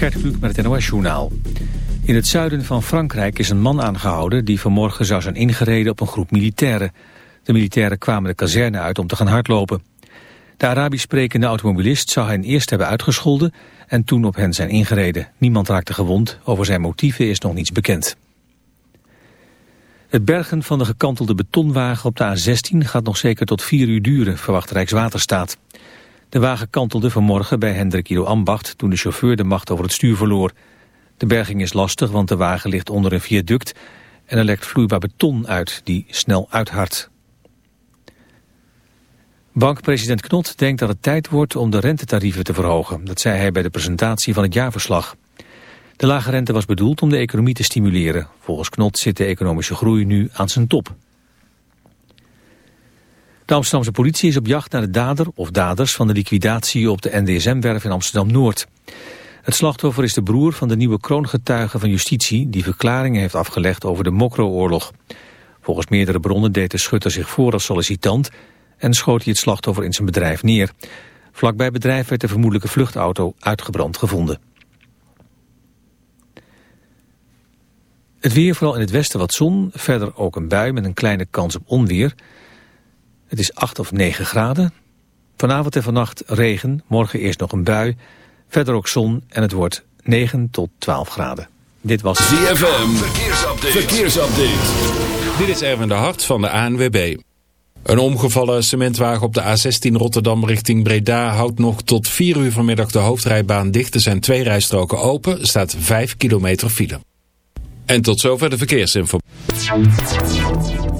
Gert Kluk met het NOS-journaal. In het zuiden van Frankrijk is een man aangehouden... die vanmorgen zou zijn ingereden op een groep militairen. De militairen kwamen de kazerne uit om te gaan hardlopen. De Arabisch sprekende automobilist zou hen eerst hebben uitgescholden... en toen op hen zijn ingereden. Niemand raakte gewond. Over zijn motieven is nog niets bekend. Het bergen van de gekantelde betonwagen op de A16 gaat nog zeker tot vier uur duren, verwacht Rijkswaterstaat. De wagen kantelde vanmorgen bij Hendrik Ambacht toen de chauffeur de macht over het stuur verloor. De berging is lastig, want de wagen ligt onder een viaduct en er lekt vloeibaar beton uit die snel uithardt. Bankpresident Knot denkt dat het tijd wordt om de rentetarieven te verhogen. Dat zei hij bij de presentatie van het jaarverslag. De lage rente was bedoeld om de economie te stimuleren. Volgens Knot zit de economische groei nu aan zijn top. De Amsterdamse politie is op jacht naar de dader of daders van de liquidatie op de NDSM-werf in Amsterdam-Noord. Het slachtoffer is de broer van de nieuwe kroongetuige van justitie die verklaringen heeft afgelegd over de Mokro-oorlog. Volgens meerdere bronnen deed de schutter zich voor als sollicitant en schoot hij het slachtoffer in zijn bedrijf neer. Vlakbij bedrijf werd de vermoedelijke vluchtauto uitgebrand gevonden. Het weer, vooral in het westen wat zon, verder ook een bui met een kleine kans op onweer. Het is 8 of 9 graden. Vanavond en vannacht regen, morgen eerst nog een bui. Verder ook zon en het wordt 9 tot 12 graden. Dit was ZFM, verkeersupdate. verkeersupdate. Dit is Erwin de Hart van de ANWB. Een omgevallen cementwagen op de A16 Rotterdam richting Breda houdt nog tot 4 uur vanmiddag de hoofdrijbaan dicht. Er zijn twee rijstroken open, staat 5 kilometer file. En tot zover de verkeersinformatie.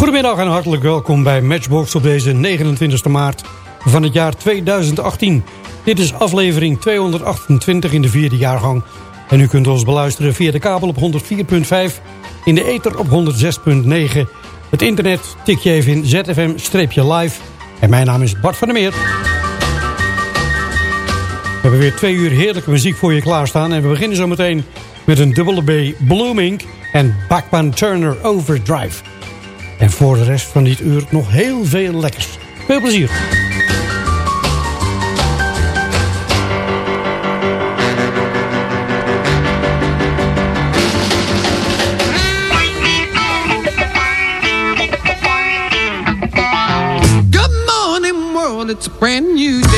Goedemiddag en hartelijk welkom bij Matchbox op deze 29 maart van het jaar 2018. Dit is aflevering 228 in de vierde jaargang. En u kunt ons beluisteren via de kabel op 104.5, in de ether op 106.9. Het internet tik je even in zfm-live. En mijn naam is Bart van der Meer. We hebben weer twee uur heerlijke muziek voor je klaarstaan. En we beginnen zo meteen met een dubbele B Blooming en Bachman Turner Overdrive. En voor de rest van dit uur nog heel veel lekkers. Veel plezier. Good morning, world. It's brand new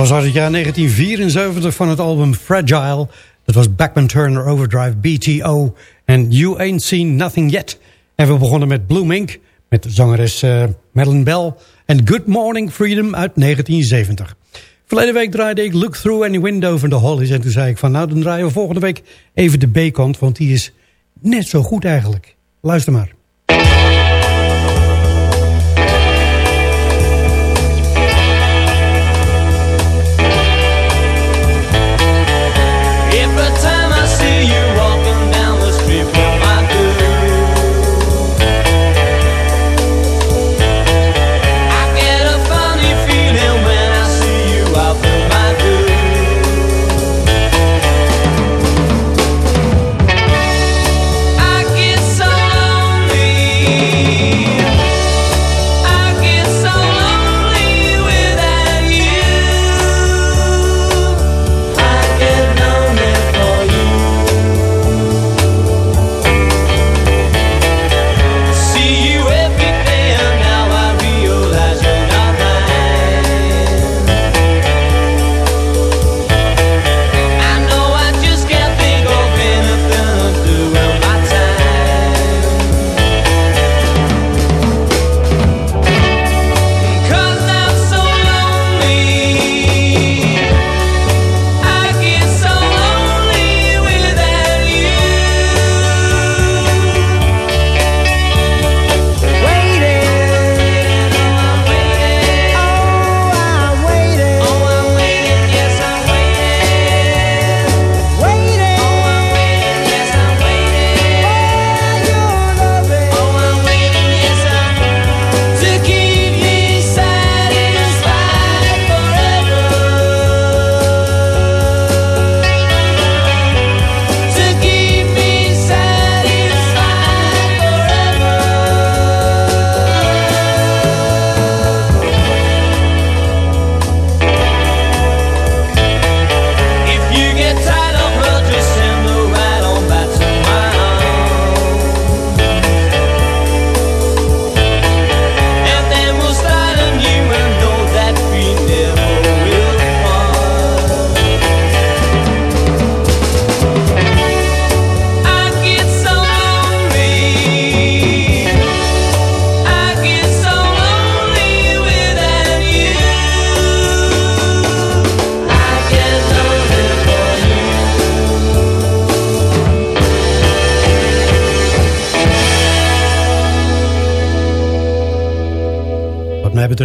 was uit het jaar 1974 van het album Fragile. Dat was Backman Turner Overdrive, BTO en You Ain't Seen Nothing Yet. En we begonnen met Blue met zangeres uh, Bell... en Good Morning Freedom uit 1970. Verleden week draaide ik Look Through Any Window van de Hollies... en toen zei ik van nou, dan draaien we volgende week even de B-kant... want die is net zo goed eigenlijk. Luister maar.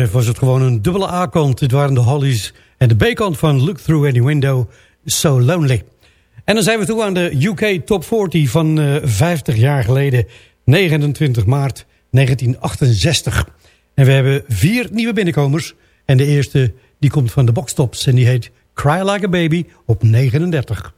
betreft was het gewoon een dubbele A-kant. Dit waren de Hollies en de B-kant van Look Through Any Window, So Lonely. En dan zijn we toe aan de UK Top 40 van eh, uh, 50 jaar geleden, 29 maart 1968. En we hebben vier nieuwe binnenkomers. En de eerste die komt van de boxtops en die heet Cry Like a Baby op 39.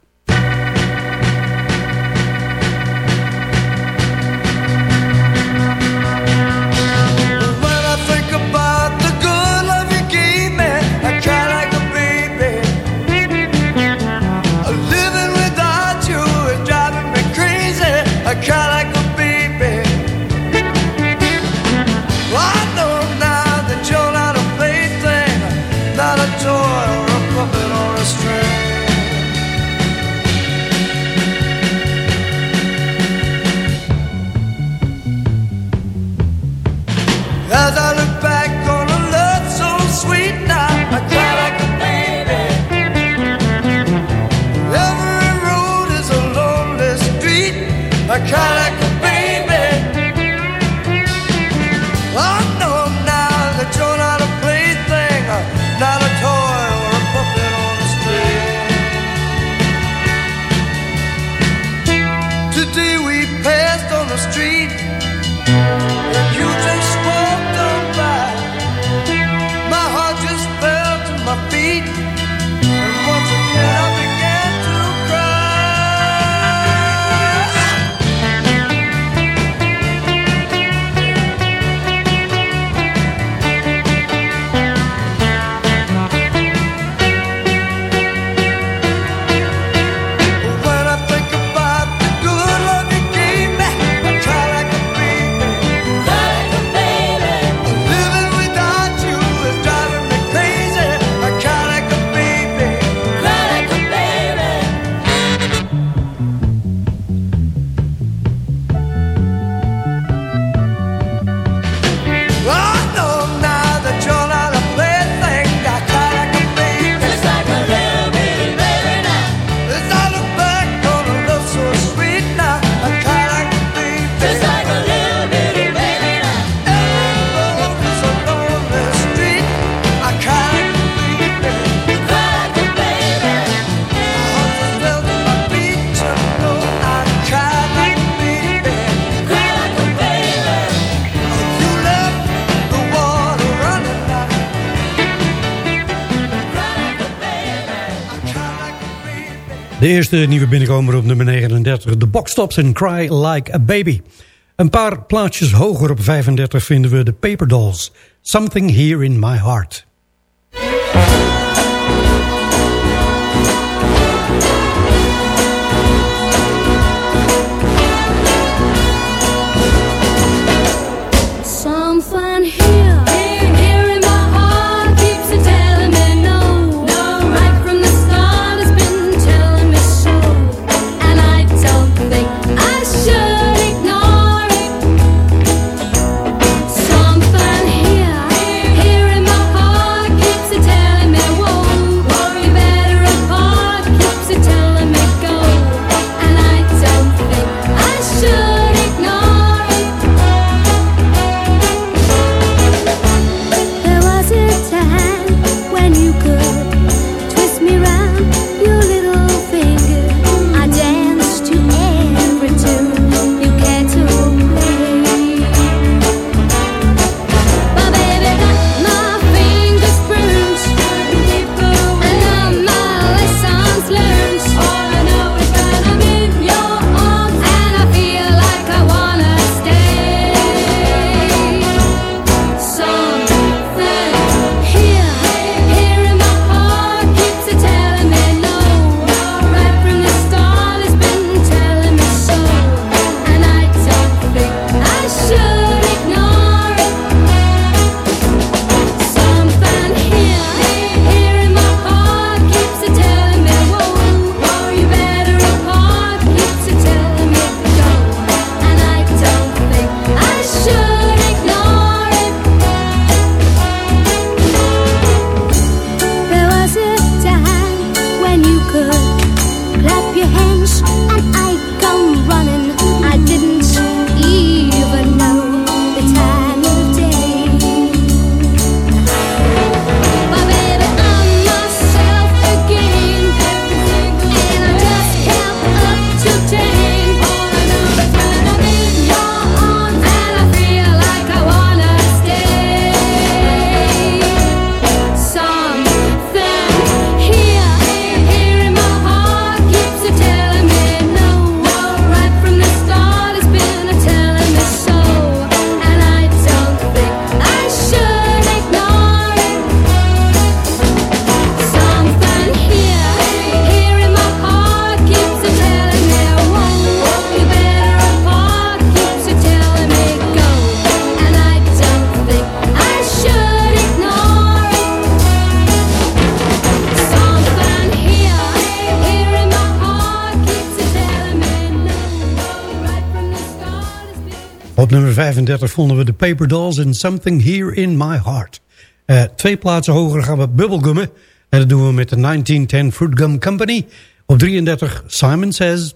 eerste nieuwe binnenkomer op nummer 39. The Box Tops and Cry Like a Baby. Een paar plaatjes hoger op 35 vinden we de Paper Dolls. Something Here in My Heart. vonden we de Paper Dolls in Something Here in My Heart. Eh, twee plaatsen hoger gaan we bubblegummen. En dat doen we met de 1910 Fruit Gum Company. Op 33 Simon Says...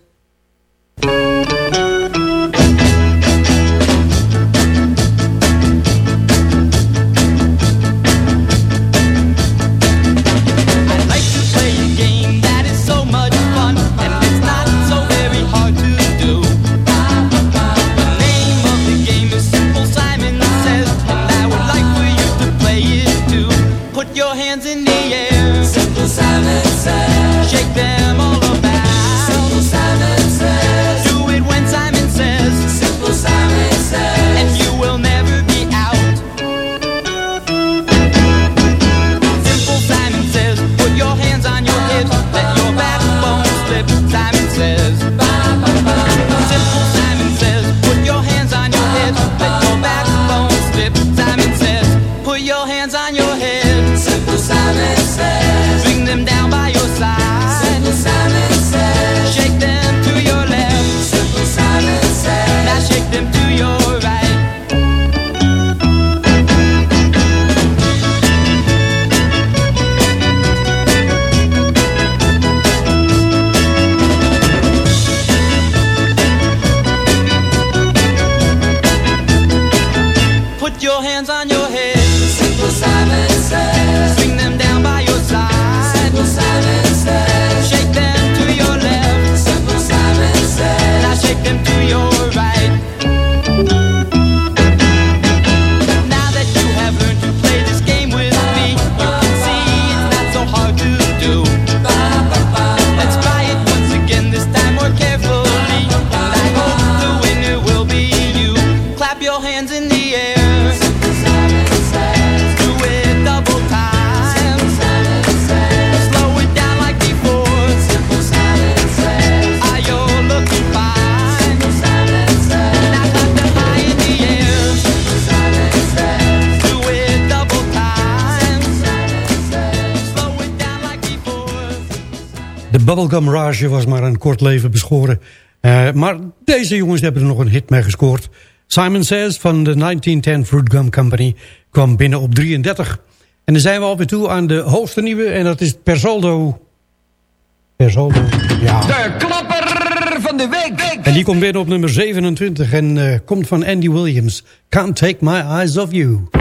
Bubblegum Rage was maar een kort leven beschoren. Eh, maar deze jongens hebben er nog een hit mee gescoord. Simon Says van de 1910 Fruit Gum Company kwam binnen op 33. En dan zijn we alweer toe aan de hoogste nieuwe en dat is Per Saldo. Per Saldo, ja. De klapper van de week. En die komt binnen op nummer 27 en eh, komt van Andy Williams. Can't Take My Eyes Off You.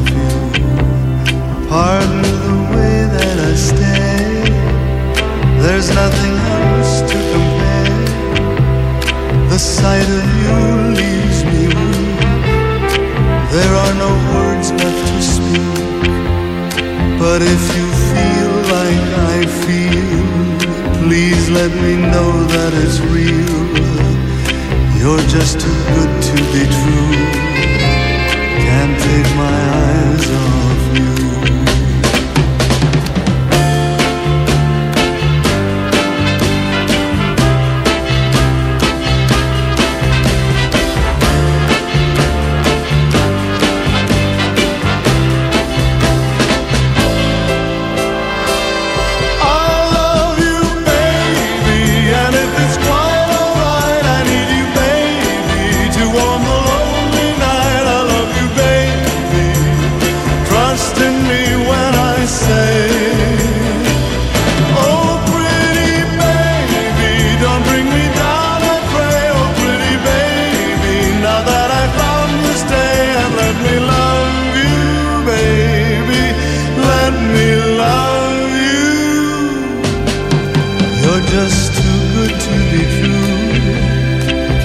Pardon the way that I stay. There's nothing else to compare. The sight of you leaves me weak. There are no words left to speak. But if you feel like I feel, please let me know that it's real. You're just too good to be true. Can't take my eyes off you.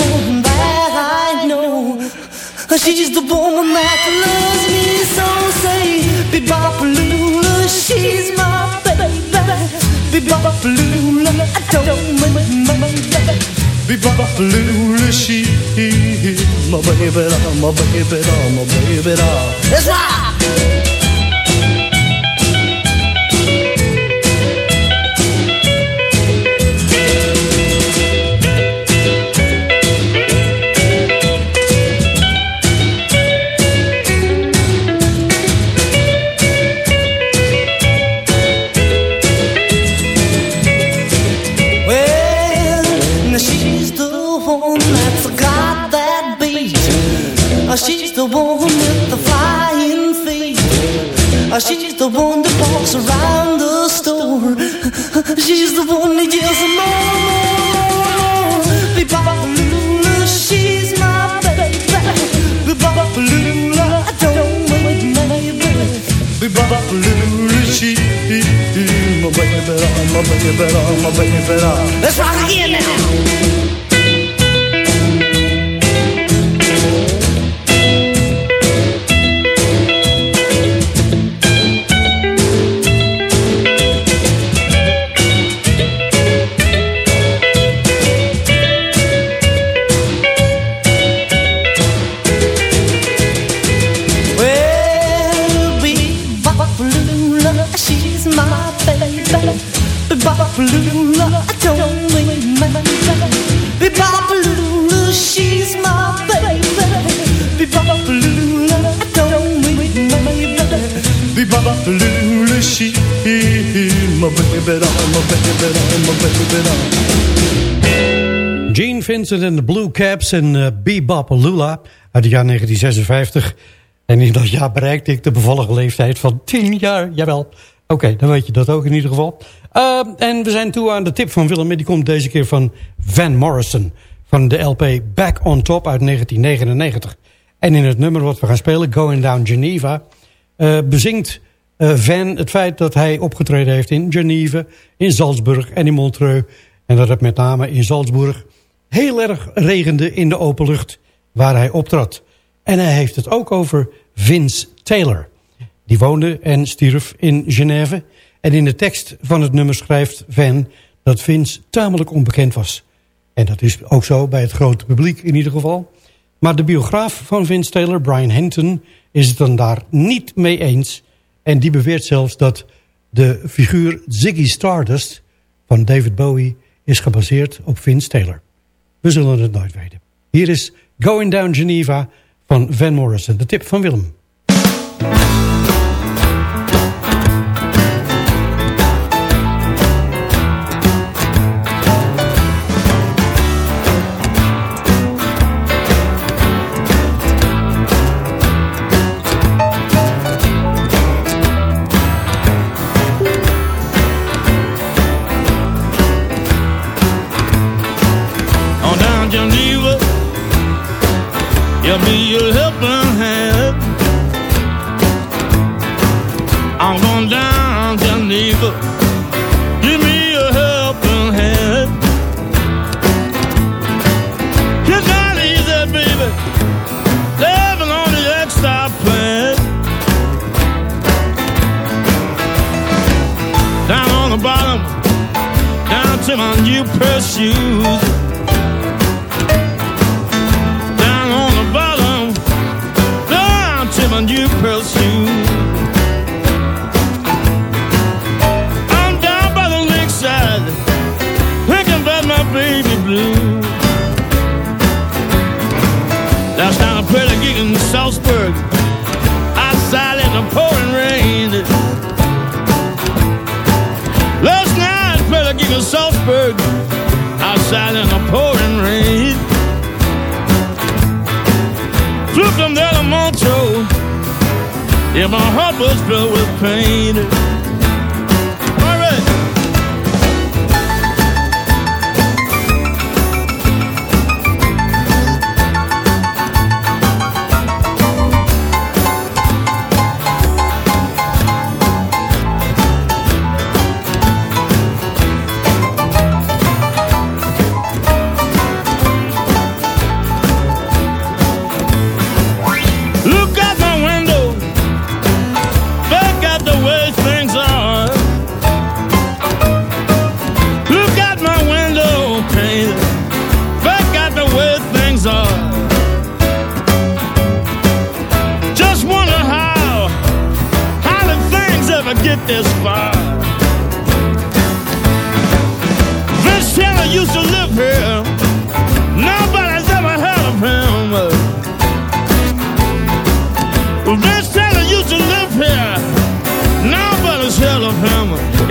woman that I know. She's the woman that loves me so. Say, Bebop Lula, she's my baby. Bebop Lula, I don't mean my baby. Bebop Lula, she my baby, my baby, my baby. That's right. She's the one that walks around the store. She's the one that yells more, more, more. Be-bop-a-lula, she's my baby. Be-bop-a-lula, don't make me baby. Be-bop-a-lula, she's my baby, my baby, my baby. Let's rock again now. Be-bop-a-lula, she's my baby, baby, my baby. Gene Vincent en de Blue Caps en uh, Bebop Lula uit het jaar 1956. En in dat jaar bereikte ik de bevallige leeftijd van 10 jaar. Jawel. Oké, dan weet je dat ook in ieder geval. Uh, en we zijn toe aan de tip van Willem. Die komt deze keer van Van Morrison. Van de LP Back on Top uit 1999. En in het nummer wat we gaan spelen, Going Down Geneva... Uh, bezingt Van het feit dat hij opgetreden heeft in Geneve... in Salzburg en in Montreux. En dat het met name in Salzburg heel erg regende in de open lucht waar hij optrad. En hij heeft het ook over Vince Taylor. Die woonde en stierf in Genève. En in de tekst van het nummer schrijft Van dat Vince tamelijk onbekend was. En dat is ook zo bij het grote publiek in ieder geval. Maar de biograaf van Vince Taylor, Brian Hinton, is het dan daar niet mee eens. En die beweert zelfs dat de figuur Ziggy Stardust van David Bowie is gebaseerd op Vince Taylor. We zullen het nooit weten. Hier is Going Down Geneva van Van Morrison. De tip van Willem.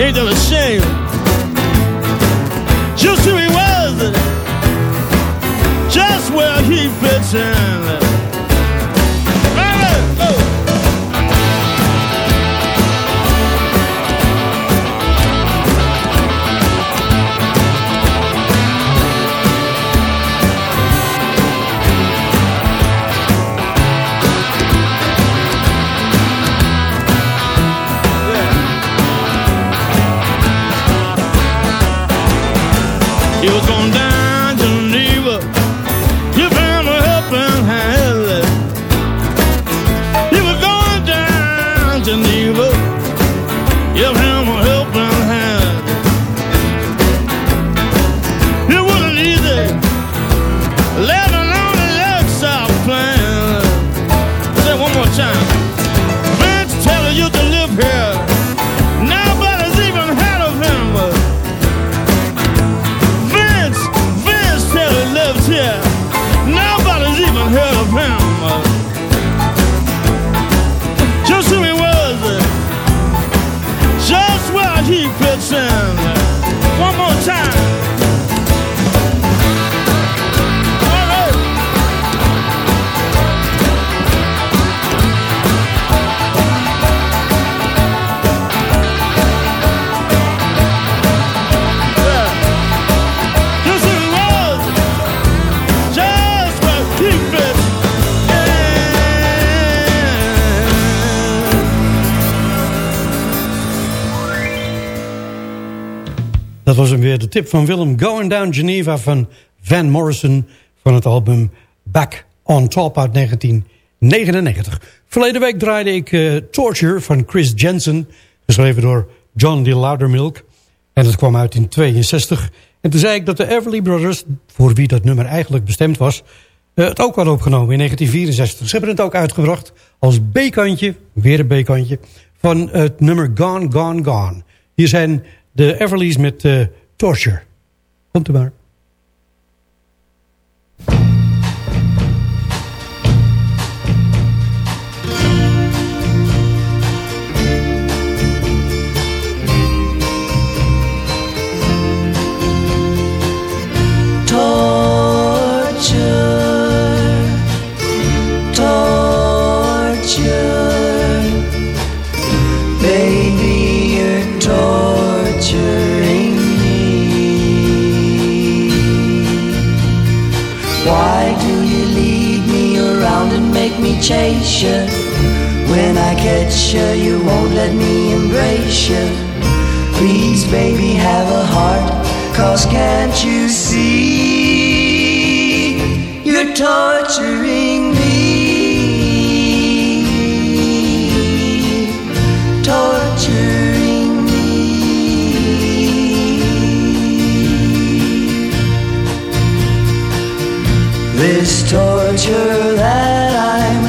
Ain't that a shame? Van Willem. Going Down Geneva van Van Morrison van het album Back on Top uit 1999. Verleden week draaide ik eh, Torture van Chris Jensen, geschreven door John D. Loudermilk. En dat kwam uit in 62. En toen zei ik dat de Everly Brothers, voor wie dat nummer eigenlijk bestemd was... eh, het ook hadden opgenomen in 1964. Ze hebben het ook uitgebracht als B-kantje, weer een B-kantje... van het nummer Gone, Gone, Gone. Hier zijn de Everlys met eh, Torture. Komt u maar. Catch you, you won't let me embrace you. Please, baby, have a heart, cause can't you see? You're torturing me. Torturing me. This torture that I'm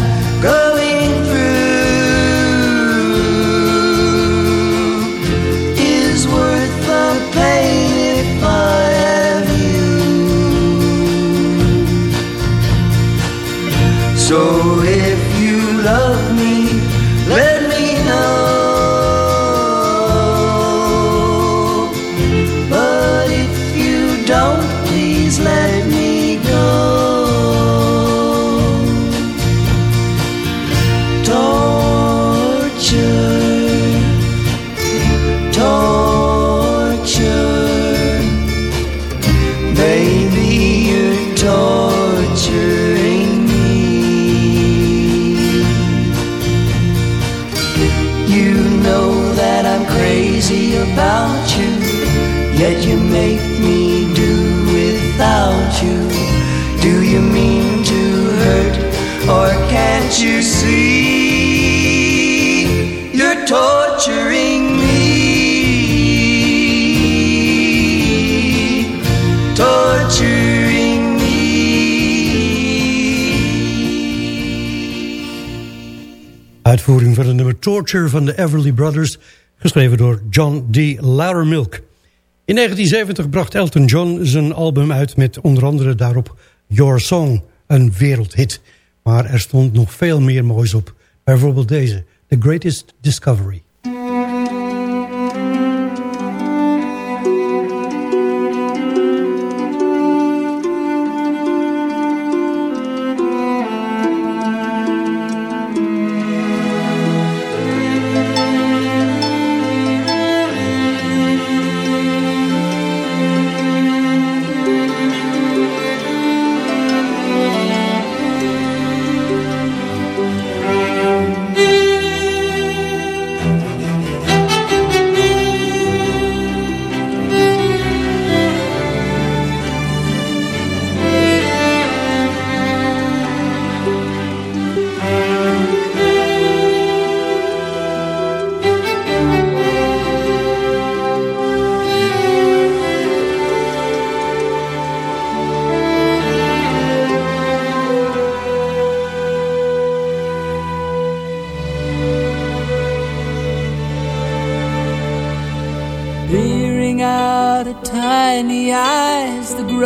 Torture van de Everly Brothers, geschreven door John D. Loudermilk. In 1970 bracht Elton John zijn album uit met onder andere daarop Your Song, een wereldhit. Maar er stond nog veel meer moois op. Bijvoorbeeld deze, The Greatest Discovery.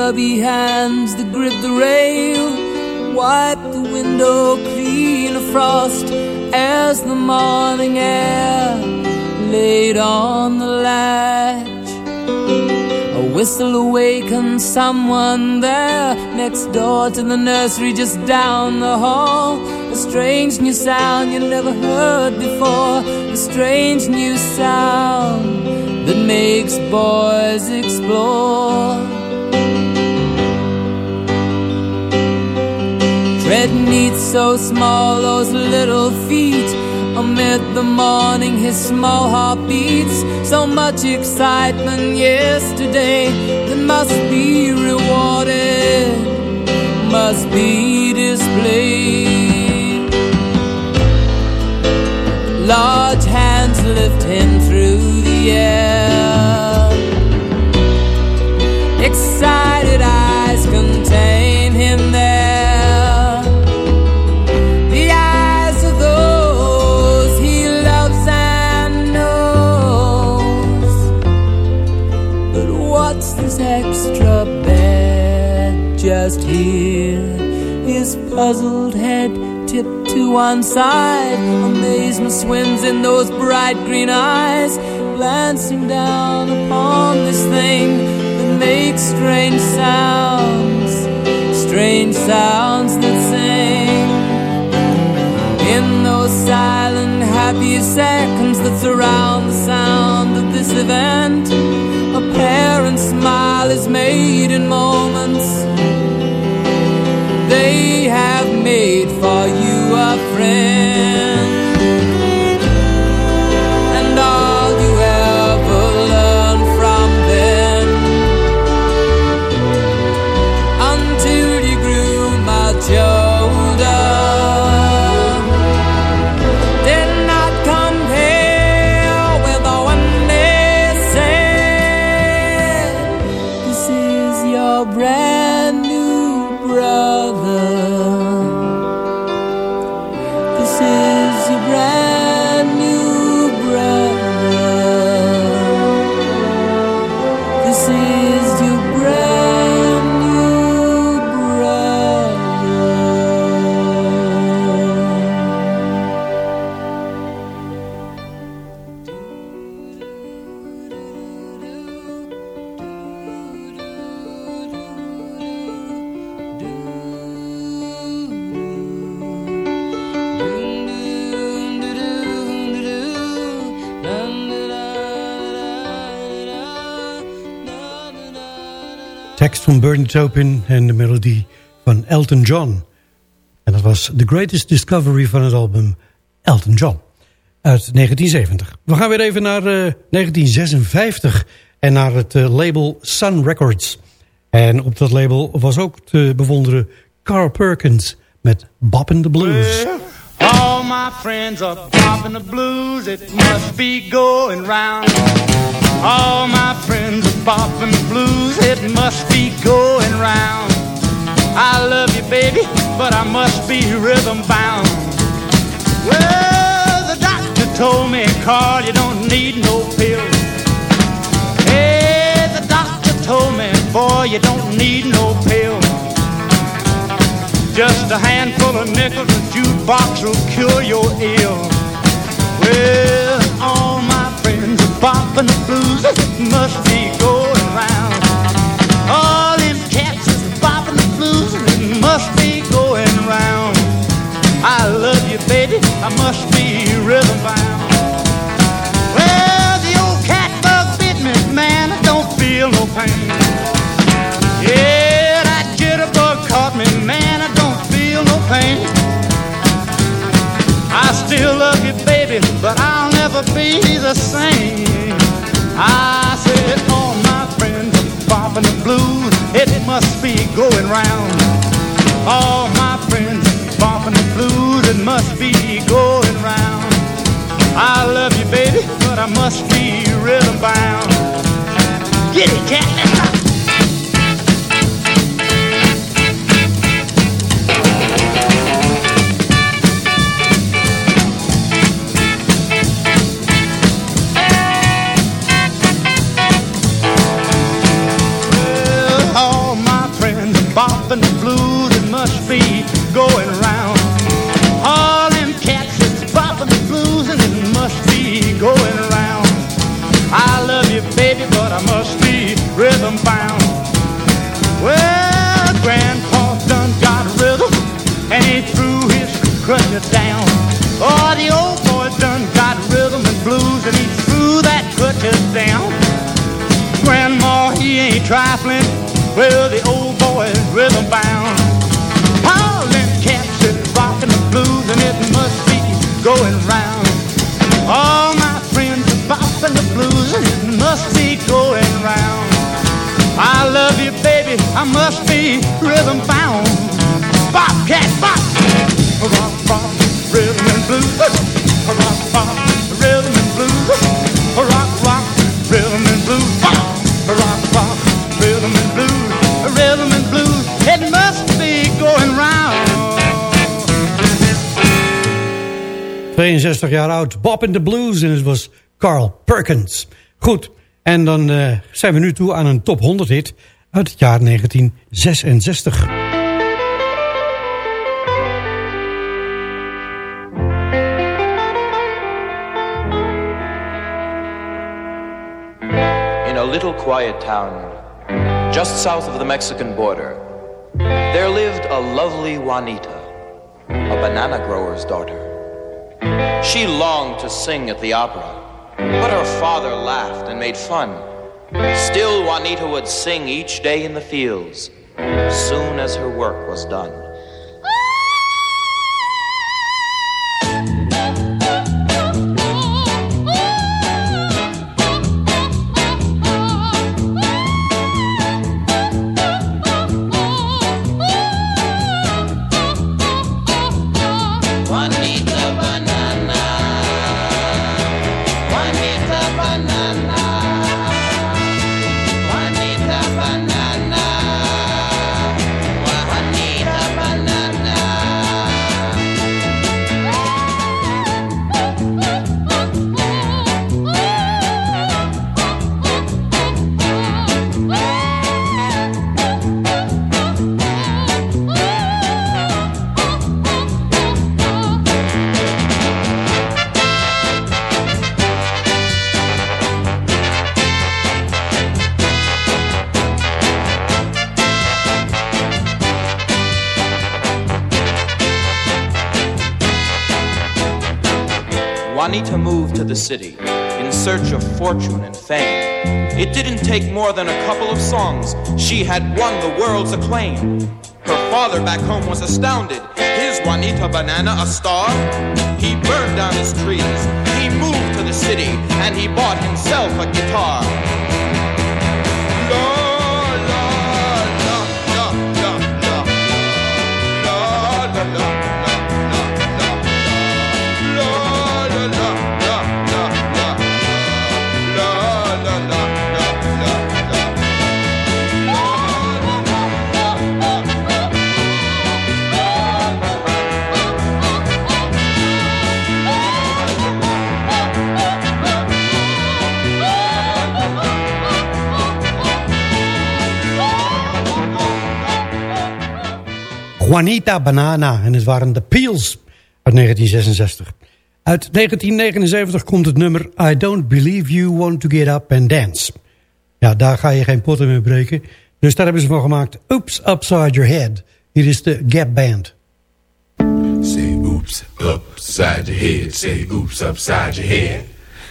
Grubby hands that grip the rail, wipe the window clean of frost as the morning air laid on the latch. A whistle awakens someone there next door to the nursery just down the hall. A strange new sound you never heard before. A strange new sound that makes boys explore. Tread neat, so small, those little feet. Amid the morning, his small heart beats. So much excitement yesterday that must be rewarded, must be displayed. Large hands lift him through the air. Excited eyes contain him there. Just here? His puzzled head tipped to one side. Amazement swims in those bright green eyes, glancing down upon this thing that makes strange sounds, strange sounds that sing. In those silent, happy seconds that surround the sound of this event, a parent's smile is made in moments. They have made for you a friend. Van Burn It Open en de melodie van Elton John. En dat was The Greatest Discovery van het album Elton John uit 1970. We gaan weer even naar eh, 1956 en naar het eh, label Sun Records. En op dat label was ook te bewonderen Carl Perkins met Boppin' the Blues. My friends are popping the blues, it must be going round. All my friends are popping the blues, it must be going round. I love you, baby, but I must be rhythm bound. Well, the doctor told me, Carl, you don't need no pills. Hey, the doctor told me, boy, you don't need no pills. Just a handful of nickels, a jukebox will cure your ill. Well, all my friends are bopping the blues, it must be going round. All them cats is bopping the blues, it must be going round. I love you, baby, I must be rhythm bound. Well, the old cat bug bit me, man, I don't feel no pain. Pain. I still love you, baby, but I'll never be the same. I said, all my friends are bopping the blues, it must be going round. All my friends are bopping the blues, it must be going round. I love you, baby, but I must be rhythm bound. Get it, cat, I must me rhythm found. Bop, cat, bop. Rock, rock, rhythm and blues. Rock, rock, rhythm and blues. Rock, rock, rhythm and blues. Rock, rock, rhythm and blues. Rhythm and blues. It must be going round. 62 jaar oud, Bob in the Blues en het was Carl Perkins. Goed, en dan uh, zijn we nu toe aan een top 100 hit. Uit het jaar 1966. In a little quiet town, just south of the Mexican border, there lived a lovely Juanita, a banana grower's daughter. She longed to sing at the opera, but her father laughed and made fun. Still, Juanita would sing each day in the fields, soon as her work was done. City in search of fortune and fame. It didn't take more than a couple of songs. She had won the world's acclaim. Her father back home was astounded. His Juanita Banana a star? He burned down his trees. He moved to the city and he bought himself a guitar. Juanita Banana. En het waren de Peels uit 1966. Uit 1979 komt het nummer I Don't Believe You Want To Get Up And Dance. Ja, daar ga je geen potten mee breken. Dus daar hebben ze van gemaakt. Oops Upside Your Head. Hier is de Gap Band. Say oops upside your head. Say oops upside your head.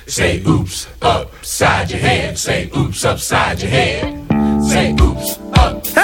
Say oops upside your head. Say oops upside your head. Say oops upside your head.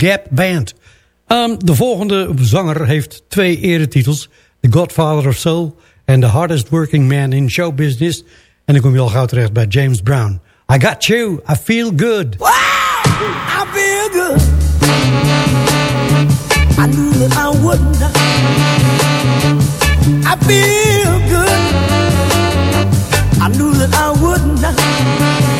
Gap Band. Um, de volgende zanger heeft twee eretitels. The Godfather of Soul en The Hardest Working Man in Show Business. En dan kom je al gauw terecht bij James Brown. I got you, I feel good. I feel good. I knew that I wouldn't. I feel good. I knew that I wouldn't.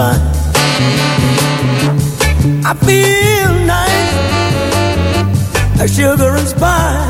Spice. I feel nice, like sugar and spice.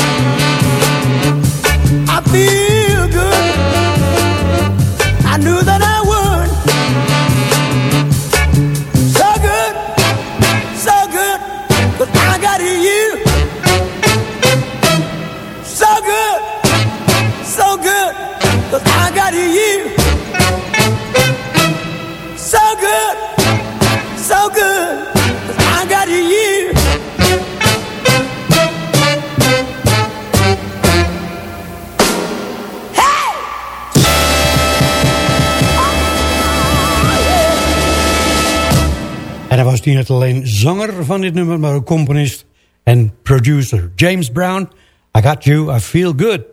Niet alleen zanger van dit nummer, maar ook componist en producer. James Brown, I Got You, I Feel Good. En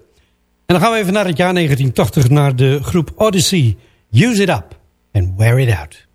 dan gaan we even naar het jaar 1980, naar de groep Odyssey. Use It Up and Wear It Out.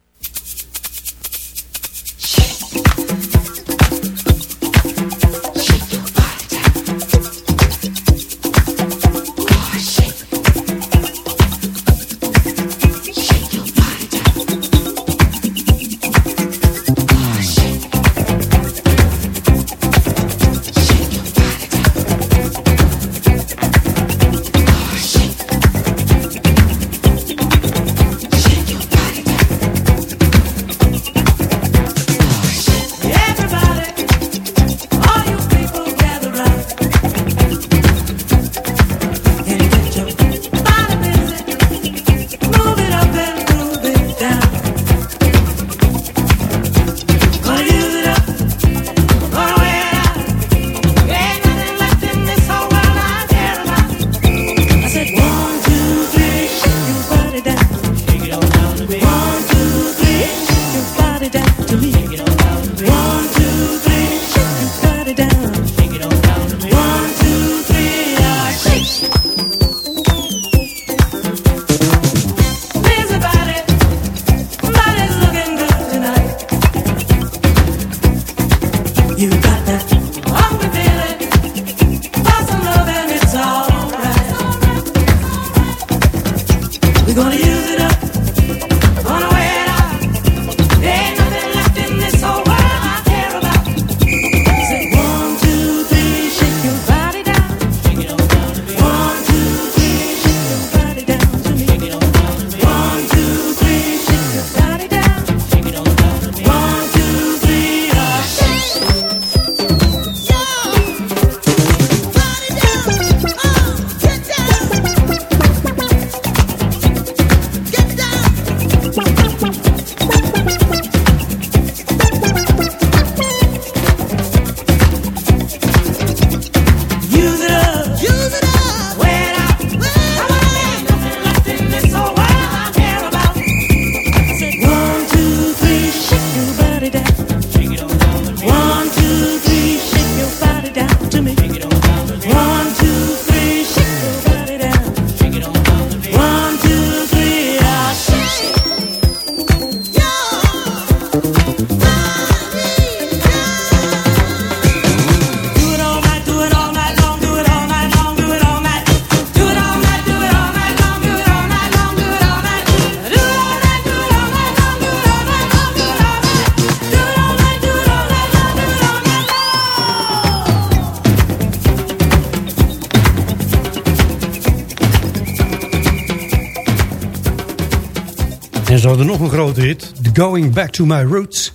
Ze hadden nog een grote hit, The Going Back to My Roots.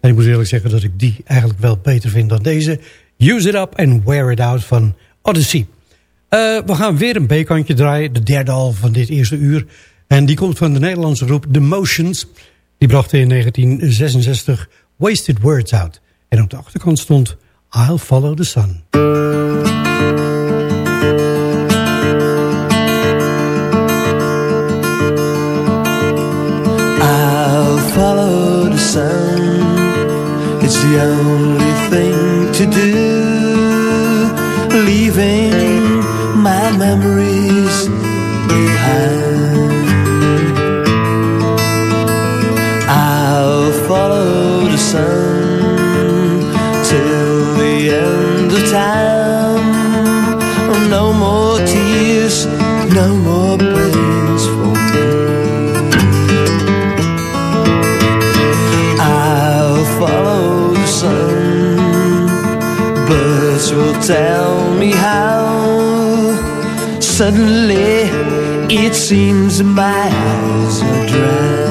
En ik moet eerlijk zeggen dat ik die eigenlijk wel beter vind dan deze. Use It Up and Wear It Out van Odyssey. Eh, we gaan weer een B-kantje draaien, de derde al van dit eerste uur. En die komt van de Nederlandse groep The Motions. Die brachten in 1966 Wasted Words out. En op de achterkant stond I'll Follow the Sun. Follow the sun. It's the only thing to do. Leaving my memories behind. Tell me how. Suddenly, it seems my eyes are dry.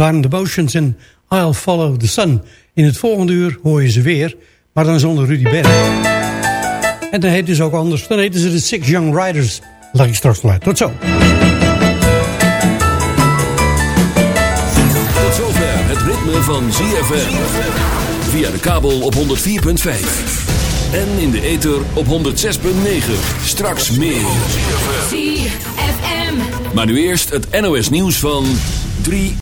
Waren de Motions en I'll Follow the Sun. In het volgende uur hoor je ze weer, maar dan zonder Rudy Berg. En dan heet het dus ook anders. Dan heten ze de Six Young Riders. Lag ik straks uit. Tot zo. Tot zover het ritme van ZFM. Via de kabel op 104.5. En in de ether op 106.9. Straks meer. ZFM. Maar nu eerst het NOS nieuws van 3